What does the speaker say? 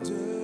wonder